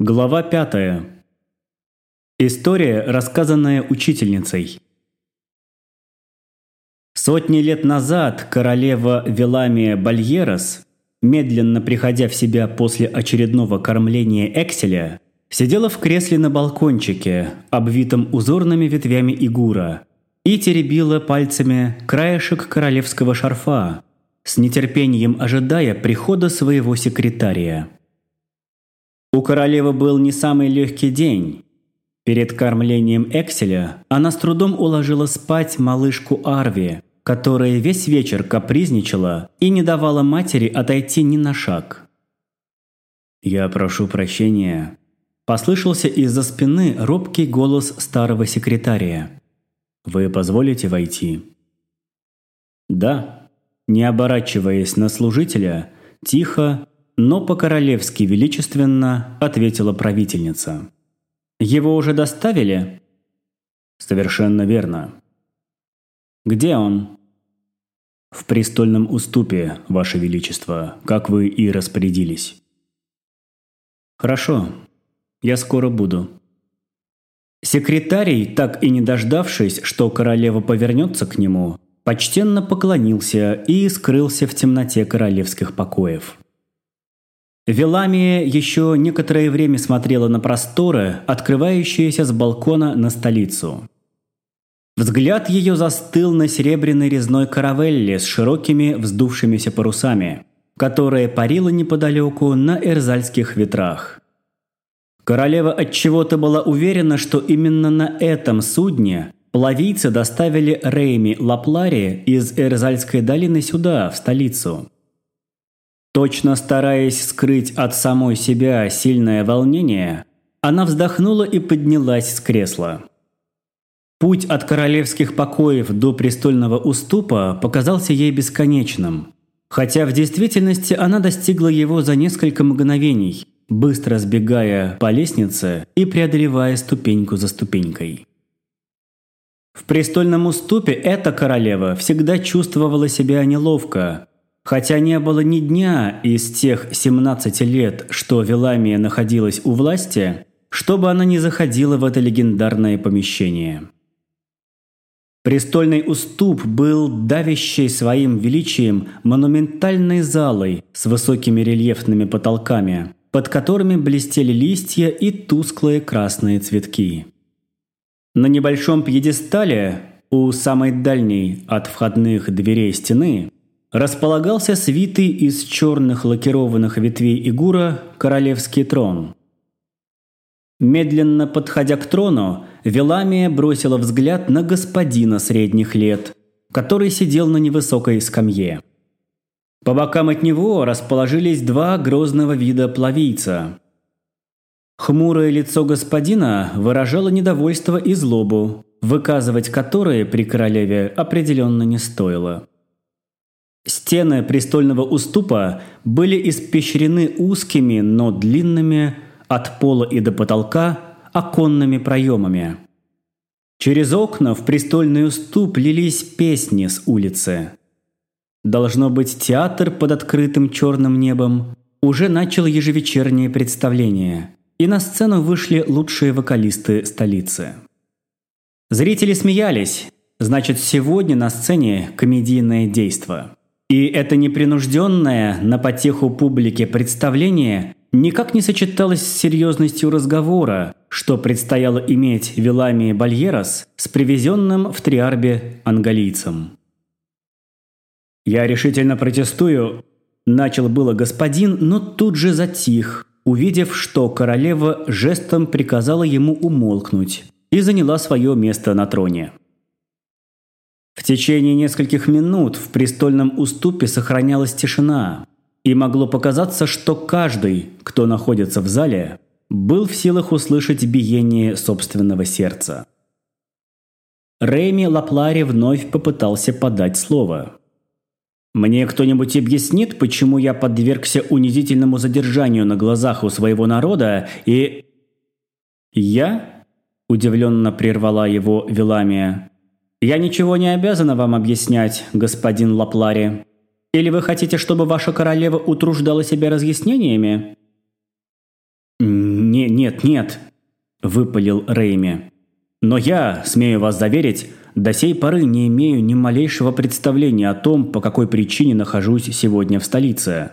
Глава пятая. История, рассказанная учительницей. Сотни лет назад королева Веламия Бальерос, медленно приходя в себя после очередного кормления Экселя, сидела в кресле на балкончике, обвитом узорными ветвями игура, и теребила пальцами краешек королевского шарфа, с нетерпением ожидая прихода своего секретария. У королевы был не самый легкий день. Перед кормлением Экселя она с трудом уложила спать малышку Арви, которая весь вечер капризничала и не давала матери отойти ни на шаг. «Я прошу прощения», – послышался из-за спины робкий голос старого секретария. «Вы позволите войти?» «Да», – не оборачиваясь на служителя, тихо, но по-королевски величественно ответила правительница. «Его уже доставили?» «Совершенно верно». «Где он?» «В престольном уступе, Ваше Величество, как вы и распорядились». «Хорошо, я скоро буду». Секретарий, так и не дождавшись, что королева повернется к нему, почтенно поклонился и скрылся в темноте королевских покоев. Веламия еще некоторое время смотрела на просторы, открывающиеся с балкона на столицу. Взгляд ее застыл на серебряной резной каравелле с широкими вздувшимися парусами, которая парила неподалеку на эрзальских ветрах. Королева отчего-то была уверена, что именно на этом судне плавийцы доставили Рейми Лаплари из Эрзальской долины сюда, в столицу. Точно стараясь скрыть от самой себя сильное волнение, она вздохнула и поднялась с кресла. Путь от королевских покоев до престольного уступа показался ей бесконечным, хотя в действительности она достигла его за несколько мгновений, быстро сбегая по лестнице и преодолевая ступеньку за ступенькой. В престольном уступе эта королева всегда чувствовала себя неловко, Хотя не было ни дня из тех 17 лет, что Веламия находилась у власти, чтобы она не заходила в это легендарное помещение. Престольный уступ был давящей своим величием монументальной залой с высокими рельефными потолками, под которыми блестели листья и тусклые красные цветки. На небольшом пьедестале у самой дальней от входных дверей стены располагался свитый из черных лакированных ветвей игура королевский трон. Медленно подходя к трону, Веламия бросила взгляд на господина средних лет, который сидел на невысокой скамье. По бокам от него расположились два грозного вида плавийца. Хмурое лицо господина выражало недовольство и злобу, выказывать которые при королеве определенно не стоило. Стены престольного уступа были испещрены узкими, но длинными от пола и до потолка оконными проемами. Через окна в престольный уступ лились песни с улицы. Должно быть, театр под открытым черным небом уже начал ежевечернее представление, и на сцену вышли лучшие вокалисты столицы. Зрители смеялись, значит, сегодня на сцене комедийное действо. И это непринужденное на потеху публике представление никак не сочеталось с серьезностью разговора, что предстояло иметь Вилами Бальерос с привезенным в Триарбе ангалийцем. «Я решительно протестую», – начал было господин, но тут же затих, увидев, что королева жестом приказала ему умолкнуть и заняла свое место на троне. В течение нескольких минут в престольном уступе сохранялась тишина, и могло показаться, что каждый, кто находится в зале, был в силах услышать биение собственного сердца. Рэми Лаплари вновь попытался подать слово. «Мне кто-нибудь объяснит, почему я подвергся унизительному задержанию на глазах у своего народа и...» «Я?» – удивленно прервала его Веламия. «Я ничего не обязана вам объяснять, господин Лаплари. Или вы хотите, чтобы ваша королева утруждала себя разъяснениями?» не, нет, нет!» – выпалил Рейми. «Но я, смею вас заверить, до сей поры не имею ни малейшего представления о том, по какой причине нахожусь сегодня в столице».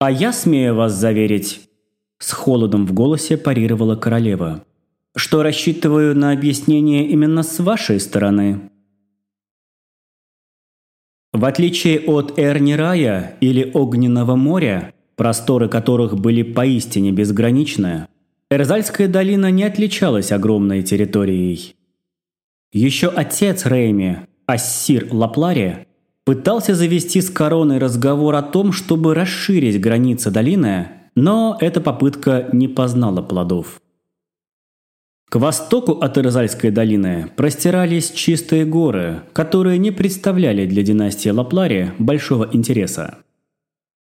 «А я смею вас заверить», – с холодом в голосе парировала королева, «что рассчитываю на объяснение именно с вашей стороны». В отличие от Эрнирая или Огненного моря, просторы которых были поистине безграничны, Эрзальская долина не отличалась огромной территорией. Еще отец Рейми, Ассир Лаплари, пытался завести с короной разговор о том, чтобы расширить границы долины, но эта попытка не познала плодов. К востоку от Ирзальской долины простирались чистые горы, которые не представляли для династии Лаплари большого интереса.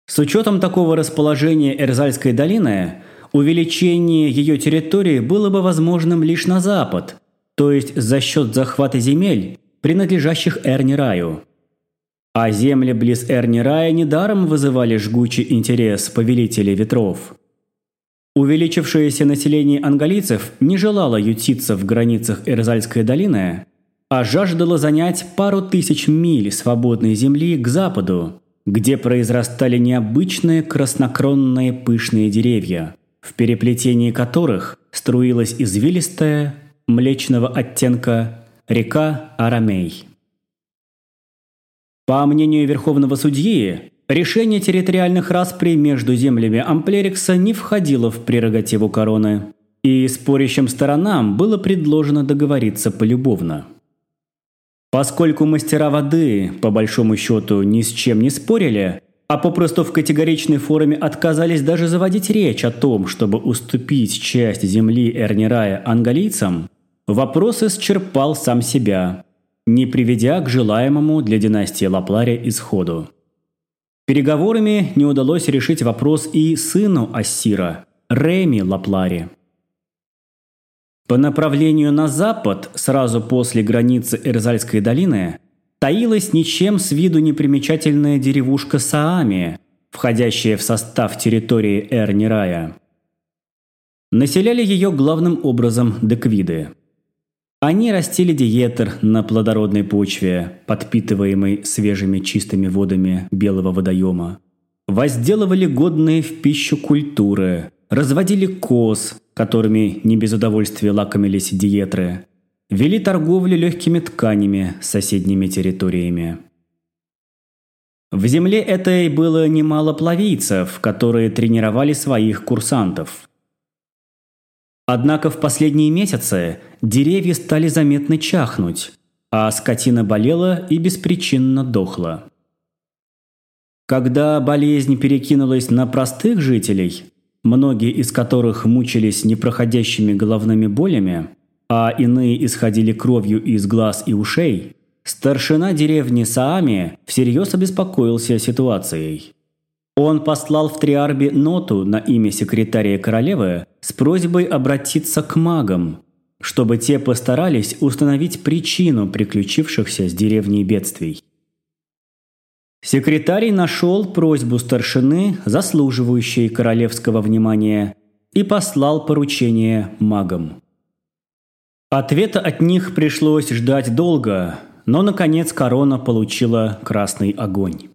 С учетом такого расположения Эрзальской долины, увеличение ее территории было бы возможным лишь на запад, то есть за счет захвата земель, принадлежащих Эрнираю. А земли близ Эрнирая недаром вызывали жгучий интерес повелителей ветров – Увеличившееся население ангалийцев не желало ютиться в границах Эрзальской долины, а жаждало занять пару тысяч миль свободной земли к западу, где произрастали необычные краснокронные пышные деревья, в переплетении которых струилась извилистая, млечного оттенка река Арамей. По мнению верховного судьи, Решение территориальных расприй между землями Амплерикса не входило в прерогативу короны, и спорящим сторонам было предложено договориться полюбовно. Поскольку мастера воды, по большому счету, ни с чем не спорили, а попросту в категоричной форме отказались даже заводить речь о том, чтобы уступить часть земли Эрнирая ангалийцам, вопрос исчерпал сам себя, не приведя к желаемому для династии Лапларе исходу. Переговорами не удалось решить вопрос и сыну Ассира, Реми Лаплари. По направлению на запад, сразу после границы Эрзальской долины, таилась ничем с виду непримечательная деревушка Саами, входящая в состав территории Эрнирая. Населяли ее главным образом деквиды – они растили диетер на плодородной почве, подпитываемой свежими чистыми водами белого водоема. Возделывали годные в пищу культуры, разводили коз, которыми не без удовольствия лакомились диетры, вели торговлю легкими тканями с соседними территориями. В земле этой было немало плавийцев, которые тренировали своих курсантов – Однако в последние месяцы деревья стали заметно чахнуть, а скотина болела и беспричинно дохла. Когда болезнь перекинулась на простых жителей, многие из которых мучились непроходящими головными болями, а иные исходили кровью из глаз и ушей, старшина деревни Саами всерьез обеспокоился ситуацией. Он послал в Триарби ноту на имя секретаря королевы с просьбой обратиться к магам, чтобы те постарались установить причину приключившихся с деревней бедствий. Секретарь нашел просьбу старшины, заслуживающей королевского внимания, и послал поручение магам. Ответа от них пришлось ждать долго, но, наконец, корона получила красный огонь.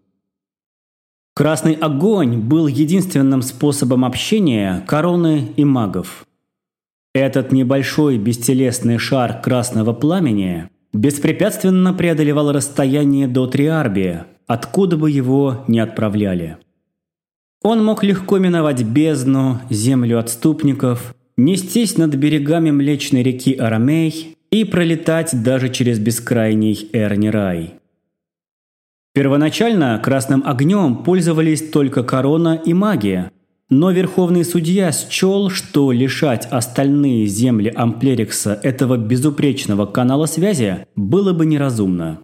Красный огонь был единственным способом общения короны и магов. Этот небольшой бестелесный шар красного пламени беспрепятственно преодолевал расстояние до Триарби, откуда бы его ни отправляли. Он мог легко миновать бездну, землю отступников, нестись над берегами Млечной реки Арамей и пролетать даже через бескрайний Эрнирай. Первоначально красным огнем пользовались только корона и магия, но верховный судья счел, что лишать остальные земли Амплерикса этого безупречного канала связи было бы неразумно.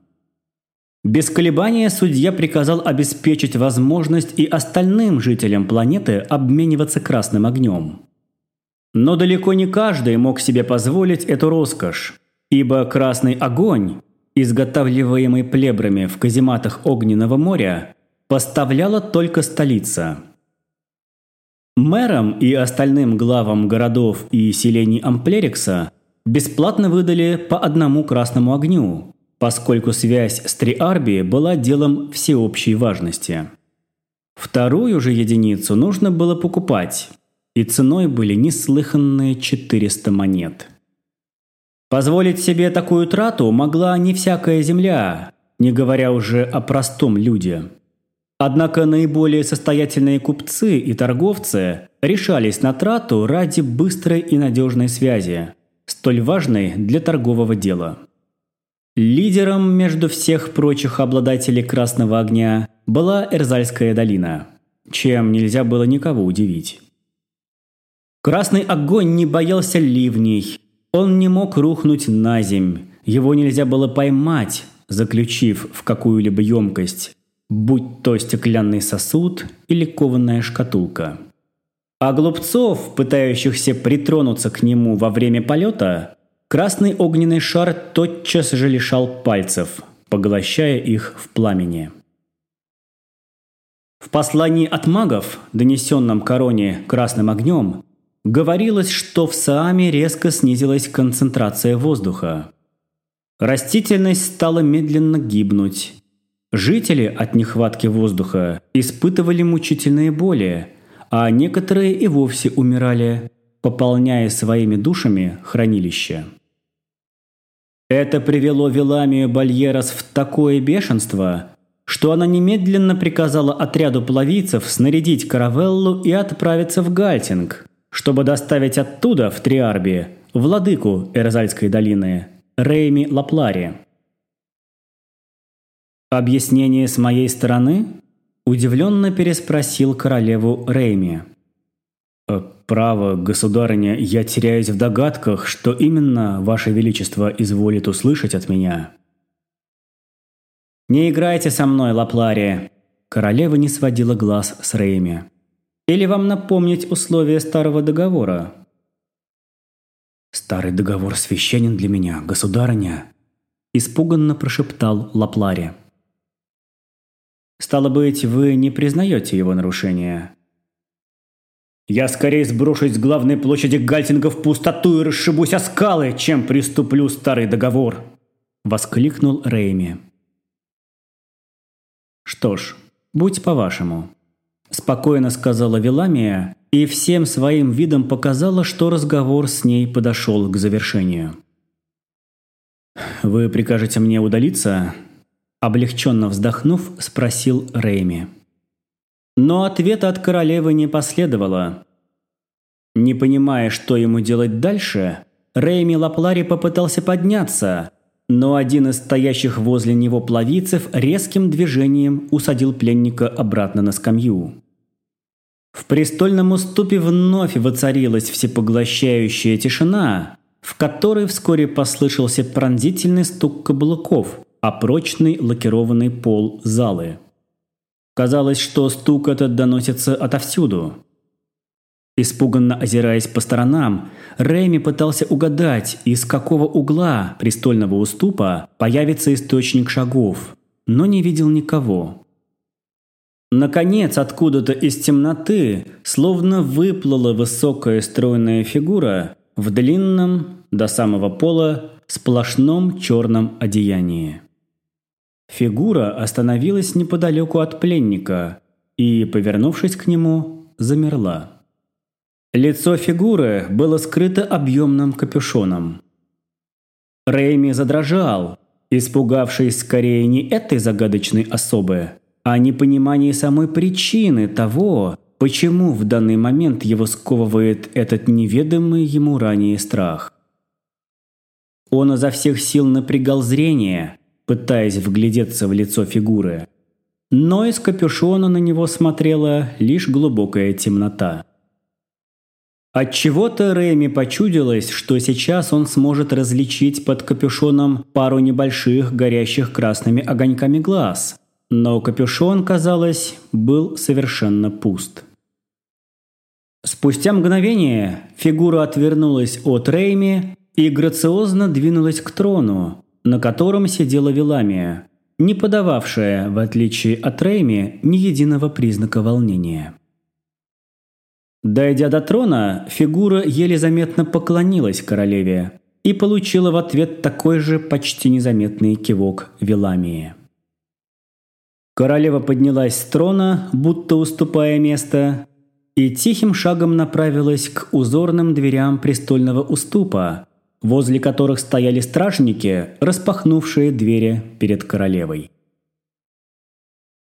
Без колебания судья приказал обеспечить возможность и остальным жителям планеты обмениваться красным огнем. Но далеко не каждый мог себе позволить эту роскошь, ибо красный огонь изготавливаемый плебрами в казематах Огненного моря, поставляла только столица. Мэрам и остальным главам городов и селений Амплерикса бесплатно выдали по одному красному огню, поскольку связь с Триарби была делом всеобщей важности. Вторую же единицу нужно было покупать, и ценой были неслыханные 400 монет. Позволить себе такую трату могла не всякая земля, не говоря уже о простом люде. Однако наиболее состоятельные купцы и торговцы решались на трату ради быстрой и надежной связи, столь важной для торгового дела. Лидером между всех прочих обладателей Красного Огня была Эрзальская долина, чем нельзя было никого удивить. Красный огонь не боялся ливней, он не мог рухнуть на земь, его нельзя было поймать, заключив в какую-либо емкость, будь то стеклянный сосуд или кованая шкатулка. А глупцов, пытающихся притронуться к нему во время полета, красный огненный шар тотчас же лишал пальцев, поглощая их в пламени. В послании от магов, донесенном короне красным огнем, говорилось, что в Сааме резко снизилась концентрация воздуха. Растительность стала медленно гибнуть. Жители от нехватки воздуха испытывали мучительные боли, а некоторые и вовсе умирали, пополняя своими душами хранилище. Это привело Веламию Бальерос в такое бешенство, что она немедленно приказала отряду плавийцев снарядить каравеллу и отправиться в Гальтинг, чтобы доставить оттуда, в Триарби, владыку Эрзальской долины, Рейми Лаплари. «Объяснение с моей стороны?» – удивленно переспросил королеву Рейми. «Э, «Право, государыня, я теряюсь в догадках, что именно Ваше Величество изволит услышать от меня». «Не играйте со мной, Лаплари!» Королева не сводила глаз с Рейми. «Или вам напомнить условия старого договора?» «Старый договор священен для меня, государыня!» Испуганно прошептал Лаплари. «Стало быть, вы не признаете его нарушения?» «Я скорее сброшусь с главной площади Гальтинга в пустоту и расшибусь о скалы, чем приступлю старый договор!» Воскликнул Рейми. «Что ж, будь по-вашему», – спокойно сказала Веламия и всем своим видом показала, что разговор с ней подошел к завершению. «Вы прикажете мне удалиться?» Облегченно вздохнув, спросил Рейми. Но ответа от королевы не последовало. Не понимая, что ему делать дальше, Рейми Лаплари попытался подняться, но один из стоящих возле него плавицев резким движением усадил пленника обратно на скамью. В престольном уступе вновь воцарилась всепоглощающая тишина, в которой вскоре послышался пронзительный стук каблуков, а прочный лакированный пол залы. Казалось, что стук этот доносится отовсюду. Испуганно озираясь по сторонам, Рэми пытался угадать, из какого угла престольного уступа появится источник шагов, но не видел никого. Наконец, откуда-то из темноты, словно выплыла высокая стройная фигура в длинном, до самого пола, сплошном черном одеянии. Фигура остановилась неподалеку от пленника и, повернувшись к нему, замерла. Лицо фигуры было скрыто объемным капюшоном. Рэйми задрожал, испугавшись скорее не этой загадочной особы, а непонимании самой причины того, почему в данный момент его сковывает этот неведомый ему ранее страх. Он изо всех сил напрягал зрение, пытаясь вглядеться в лицо фигуры. Но из капюшона на него смотрела лишь глубокая темнота. Отчего-то Рэми почудилось, что сейчас он сможет различить под капюшоном пару небольших горящих красными огоньками глаз – но капюшон, казалось, был совершенно пуст. Спустя мгновение фигура отвернулась от Рейми и грациозно двинулась к трону, на котором сидела Виламия, не подававшая, в отличие от Рейми, ни единого признака волнения. Дойдя до трона, фигура еле заметно поклонилась королеве и получила в ответ такой же почти незаметный кивок Веламии. Королева поднялась с трона, будто уступая место, и тихим шагом направилась к узорным дверям престольного уступа, возле которых стояли стражники, распахнувшие двери перед королевой.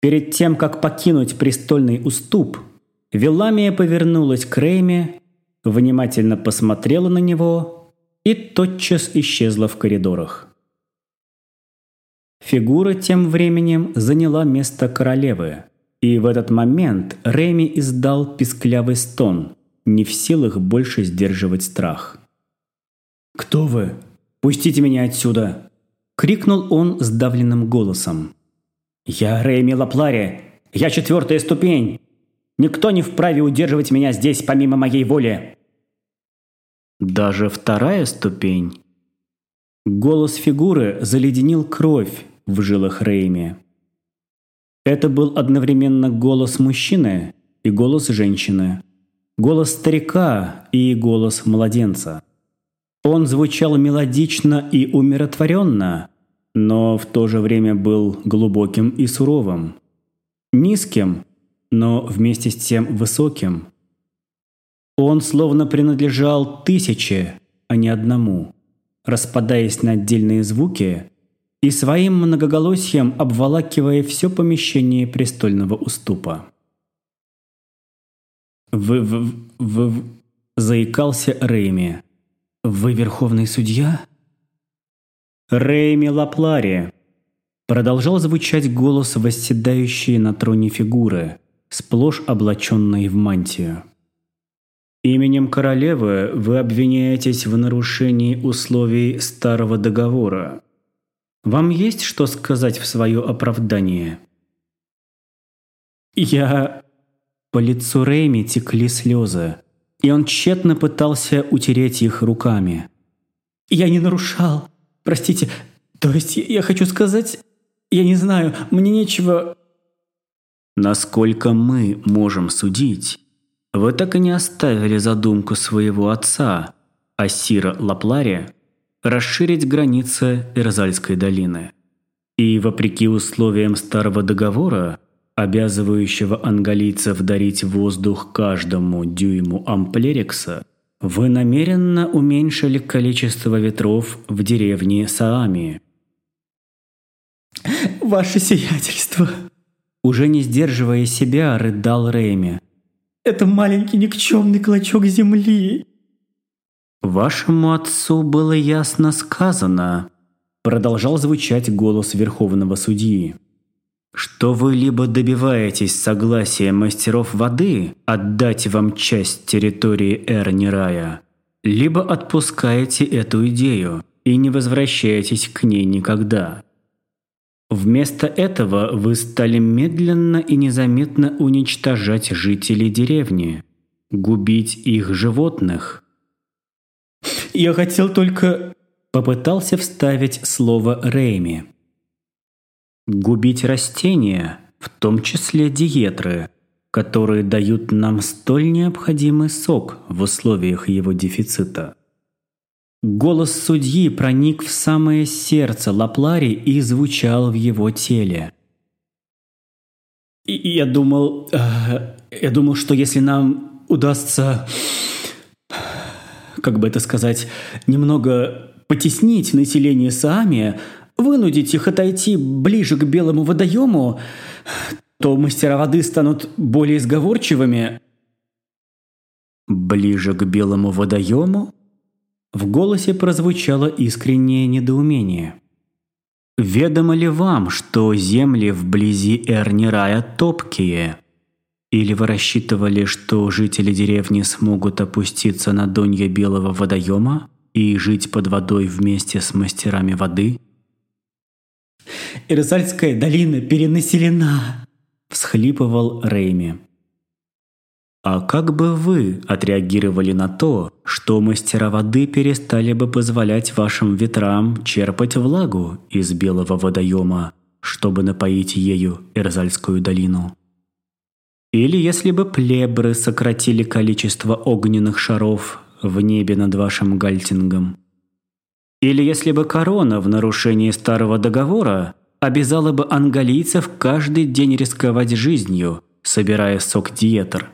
Перед тем, как покинуть престольный уступ, Веламия повернулась к Рейме, внимательно посмотрела на него и тотчас исчезла в коридорах. Фигура тем временем заняла место королевы, и в этот момент Реми издал писклявый стон, не в силах больше сдерживать страх. «Кто вы? Пустите меня отсюда!» – крикнул он сдавленным голосом. «Я Реми Лаплари! Я четвертая ступень! Никто не вправе удерживать меня здесь помимо моей воли!» Даже вторая ступень. Голос фигуры заледенил кровь в жилах Рейми. Это был одновременно голос мужчины и голос женщины, голос старика и голос младенца. Он звучал мелодично и умиротворенно, но в то же время был глубоким и суровым. Низким, но вместе с тем высоким. Он словно принадлежал тысяче, а не одному, распадаясь на отдельные звуки и своим многоголосием обволакивая все помещение престольного уступа. «Вы... вы... вы...» – заикался Рейми. «Вы верховный судья?» «Рейми Лаплари!» Продолжал звучать голос восседающей на троне фигуры, сплошь облаченной в мантию. «Именем королевы вы обвиняетесь в нарушении условий старого договора. Вам есть что сказать в свое оправдание?» «Я...» По лицу Рэйми текли слезы, и он тщетно пытался утереть их руками. «Я не нарушал. Простите. То есть я хочу сказать... Я не знаю, мне нечего...» «Насколько мы можем судить, вы так и не оставили задумку своего отца, Асира Лаплари, расширить границы Ирзальской долины. И вопреки условиям старого договора, обязывающего ангалийцев дарить воздух каждому дюйму амплерикса, вы намеренно уменьшили количество ветров в деревне Саами. «Ваше сиятельство!» Уже не сдерживая себя, рыдал Рейми. «Это маленький никчемный клочок земли, «Вашему отцу было ясно сказано», – продолжал звучать голос Верховного Судьи, «что вы либо добиваетесь согласия мастеров воды отдать вам часть территории Эрнирая, либо отпускаете эту идею и не возвращаетесь к ней никогда». Вместо этого вы стали медленно и незаметно уничтожать жителей деревни, губить их животных – я хотел только...» Попытался вставить слово Рейми. «Губить растения, в том числе диетры, которые дают нам столь необходимый сок в условиях его дефицита». Голос судьи проник в самое сердце Лаплари и звучал в его теле. Я думал, э, я думал, что если нам удастся как бы это сказать, немного потеснить население Саами, вынудить их отойти ближе к белому водоему, то мастера воды станут более сговорчивыми. «Ближе к белому водоему?» В голосе прозвучало искреннее недоумение. «Ведомо ли вам, что земли вблизи Эрнирая топкие?» Или вы рассчитывали, что жители деревни смогут опуститься на донья белого водоема и жить под водой вместе с мастерами воды? «Ирзальская долина перенаселена!» – всхлипывал Рейми. А как бы вы отреагировали на то, что мастера воды перестали бы позволять вашим ветрам черпать влагу из белого водоема, чтобы напоить ею Эрзальскую долину? Или если бы плебры сократили количество огненных шаров в небе над вашим Гальтингом. Или если бы корона в нарушении старого договора обязала бы ангалийцев каждый день рисковать жизнью, собирая сок диетер.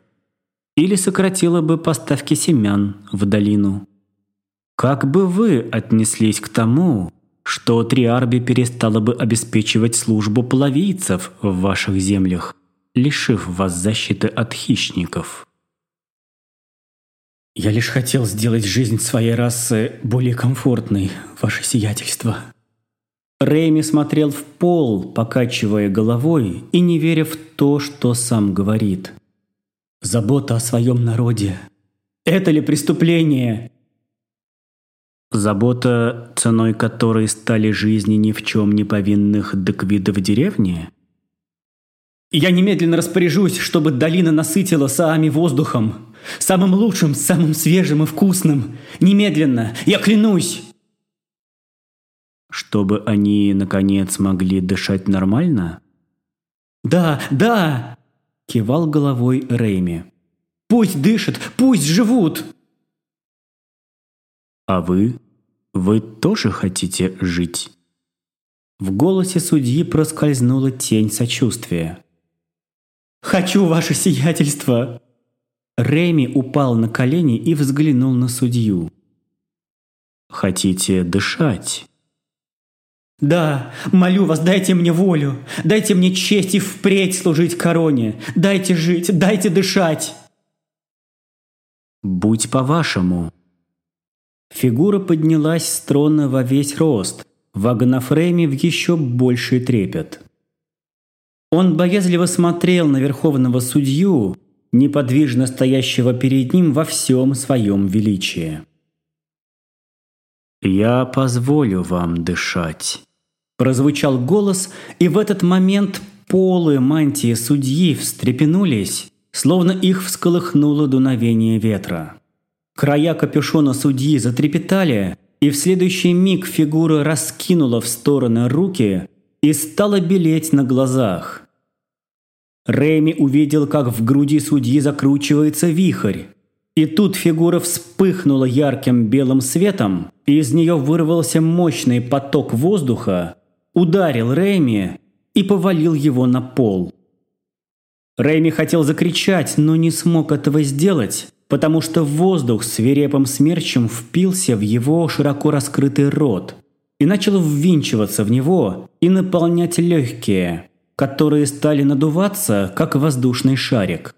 Или сократила бы поставки семян в долину. Как бы вы отнеслись к тому, что Триарби перестала бы обеспечивать службу плавийцев в ваших землях, лишив вас защиты от хищников? Я лишь хотел сделать жизнь своей расы более комфортной, ваше сиятельство. Рэйми смотрел в пол, покачивая головой и не веря в то, что сам говорит. Забота о своем народе. Это ли преступление? Забота, ценой которой стали жизни ни в чем не повинных деквидов деревни? Я немедленно распоряжусь, чтобы долина насытила Саами воздухом. Самым лучшим, самым свежим и вкусным. Немедленно, я клянусь. Чтобы они, наконец, могли дышать нормально? Да, да! Кивал головой Рейми. Пусть дышат, пусть живут! А вы? Вы тоже хотите жить? В голосе судьи проскользнула тень сочувствия. «Хочу ваше сиятельство!» Рэми упал на колени и взглянул на судью. «Хотите дышать?» «Да, молю вас, дайте мне волю, дайте мне честь и впредь служить короне, дайте жить, дайте дышать!» «Будь по-вашему», Фигура поднялась с трона во весь рост, вогнав Рэми в еще больший трепет. Он боязливо смотрел на верховного судью, неподвижно стоящего перед ним во всем своем величии. «Я позволю вам дышать», – прозвучал голос, и в этот момент полы мантии судьи встрепенулись, словно их всколыхнуло дуновение ветра. Края капюшона судьи затрепетали, и в следующий миг фигура раскинула в стороны руки и стала белеть на глазах. Рэми увидел, как в груди судьи закручивается вихрь. И тут фигура вспыхнула ярким белым светом, и из нее вырвался мощный поток воздуха, ударил Рэми и повалил его на пол. Рэми хотел закричать, но не смог этого сделать, потому что воздух свирепым смерчем впился в его широко раскрытый рот и начал ввинчиваться в него и наполнять легкие, которые стали надуваться, как воздушный шарик.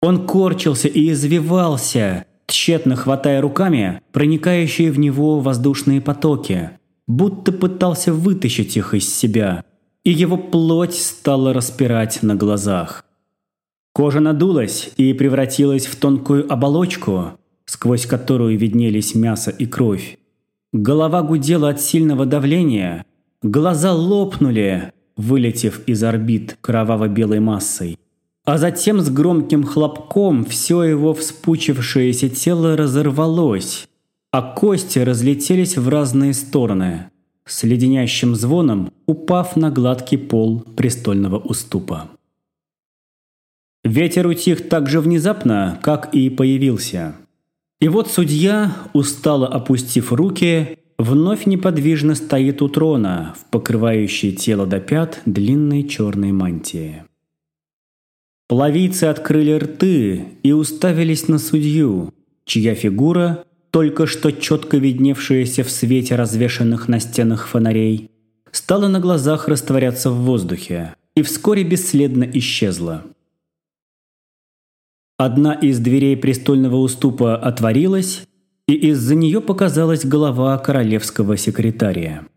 Он корчился и извивался, тщетно хватая руками проникающие в него воздушные потоки, будто пытался вытащить их из себя, и его плоть стала распирать на глазах. Кожа надулась и превратилась в тонкую оболочку, сквозь которую виднелись мясо и кровь. Голова гудела от сильного давления, глаза лопнули, вылетев из орбит кроваво-белой массой. А затем с громким хлопком все его вспучившееся тело разорвалось, а кости разлетелись в разные стороны, с леденящим звоном упав на гладкий пол престольного уступа. Ветер утих так же внезапно, как и появился. И вот судья, устало опустив руки, вновь неподвижно стоит у трона в покрывающей тело до пят длинной черной мантии. Плавицы открыли рты и уставились на судью, чья фигура, только что четко видневшаяся в свете развешанных на стенах фонарей, стала на глазах растворяться в воздухе и вскоре бесследно исчезла. Одна из дверей престольного уступа отворилась, и из-за нее показалась голова королевского секретария.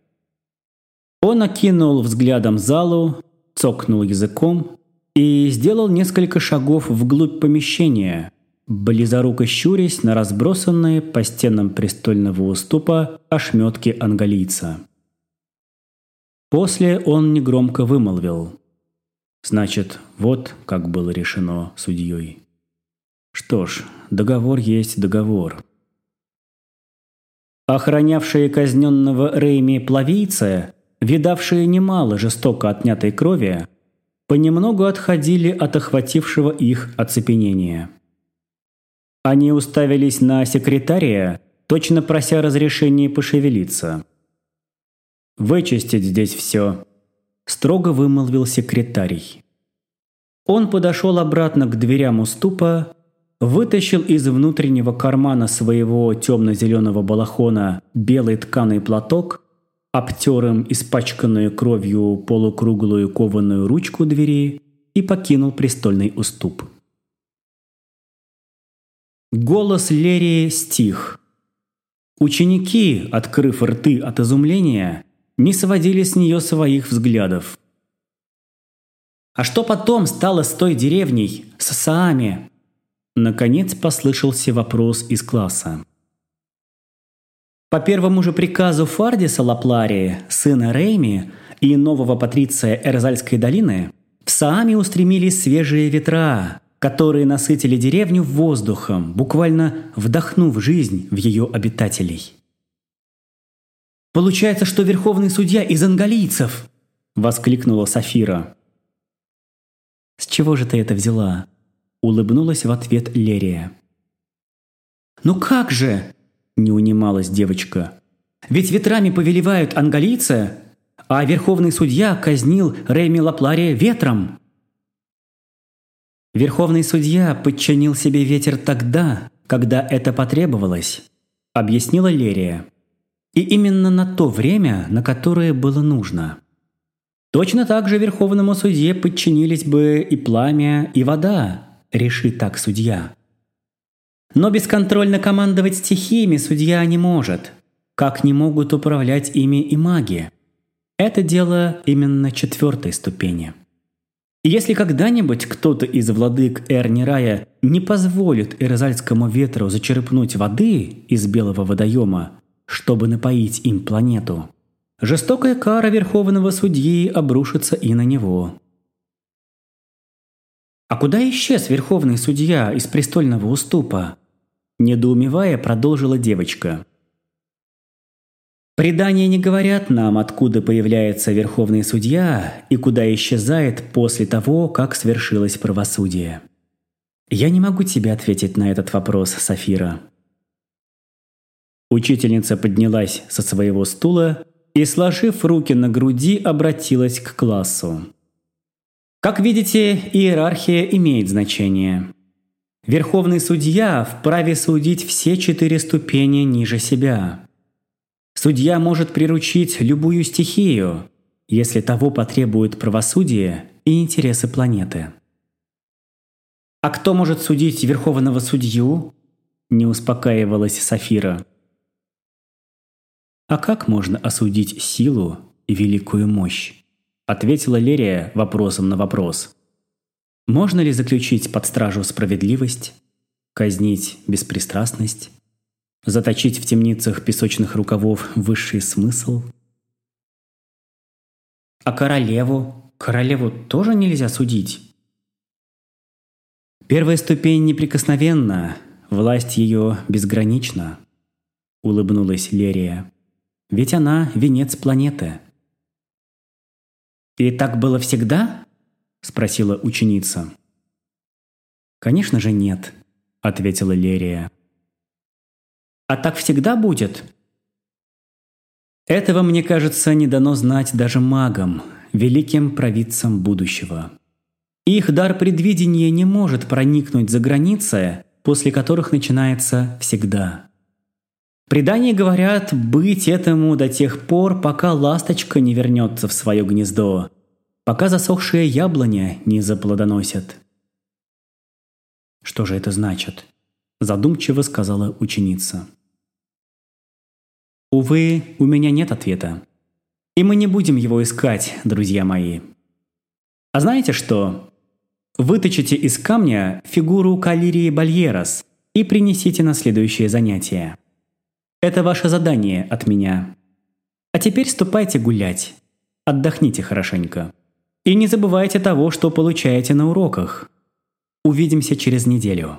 Он окинул взглядом залу, цокнул языком и сделал несколько шагов вглубь помещения, близоруко щурясь на разбросанные по стенам престольного уступа ошметки ангалийца. После он негромко вымолвил. «Значит, вот как было решено судьей». Что ж, договор есть договор. Охранявшие казненного Рейми плавийцы, видавшие немало жестоко отнятой крови, понемногу отходили от охватившего их оцепенения. Они уставились на секретария, точно прося разрешения пошевелиться. «Вычистить здесь все», – строго вымолвил секретарий. Он подошел обратно к дверям уступа, вытащил из внутреннего кармана своего темно-зеленого балахона белый тканый платок, обтер им испачканную кровью полукруглую кованую ручку двери и покинул престольный уступ. Голос Лерии стих. Ученики, открыв рты от изумления, не сводили с нее своих взглядов. «А что потом стало с той деревней, с Саами?» Наконец послышался вопрос из класса. По первому же приказу Фардиса Лапларии, сына Рейми и нового патриция Эрзальской долины, в Саами устремились свежие ветра, которые насытили деревню воздухом, буквально вдохнув жизнь в ее обитателей. «Получается, что верховный судья из ангалийцев!» – воскликнула Сафира. «С чего же ты это взяла?» – улыбнулась в ответ Лерия. «Ну как же?» – не унималась девочка. «Ведь ветрами повелевают ангалийцы, а верховный судья казнил Реми Лаплария ветром!» Верховный судья подчинил себе ветер тогда, когда это потребовалось, объяснила Лерия. И именно на то время, на которое было нужно. Точно так же Верховному судье подчинились бы и пламя, и вода, решит так судья. Но бесконтрольно командовать стихиями судья не может, как не могут управлять ими и маги. Это дело именно четвертой ступени. Если когда-нибудь кто-то из владык Эрнирая не позволит Эрзальскому ветру зачерпнуть воды из белого водоема, чтобы напоить им планету, жестокая кара Верховного Судьи обрушится и на него. «А куда исчез Верховный Судья из престольного уступа?» Недоумевая, продолжила девочка. Предания не говорят нам, откуда появляется Верховный Судья и куда исчезает после того, как свершилось правосудие. Я не могу тебе ответить на этот вопрос, Сафира. Учительница поднялась со своего стула и, сложив руки на груди, обратилась к классу. Как видите, иерархия имеет значение. Верховный судья вправе судить все четыре ступени ниже себя. Судья может приручить любую стихию, если того потребует правосудие и интересы планеты. «А кто может судить Верховного Судью?» – не успокаивалась Сафира. «А как можно осудить силу и великую мощь?» – ответила Лерия вопросом на вопрос. «Можно ли заключить под стражу справедливость, казнить беспристрастность, Заточить в темницах песочных рукавов высший смысл? А королеву? Королеву тоже нельзя судить? Первая ступень неприкосновенна, власть ее безгранична, улыбнулась Лерия. Ведь она венец планеты. «И так было всегда?» – спросила ученица. «Конечно же нет», – ответила Лерия. А так всегда будет? Этого, мне кажется, не дано знать даже магам, великим провидцам будущего. Их дар предвидения не может проникнуть за границы, после которых начинается всегда. Предания говорят быть этому до тех пор, пока ласточка не вернется в свое гнездо, пока засохшая яблоня не заплодоносит. «Что же это значит?» – задумчиво сказала ученица. Увы, у меня нет ответа. И мы не будем его искать, друзья мои. А знаете что? Выточите из камня фигуру Калирии Бальерос и принесите на следующее занятие. Это ваше задание от меня. А теперь ступайте гулять. Отдохните хорошенько. И не забывайте того, что получаете на уроках. Увидимся через неделю.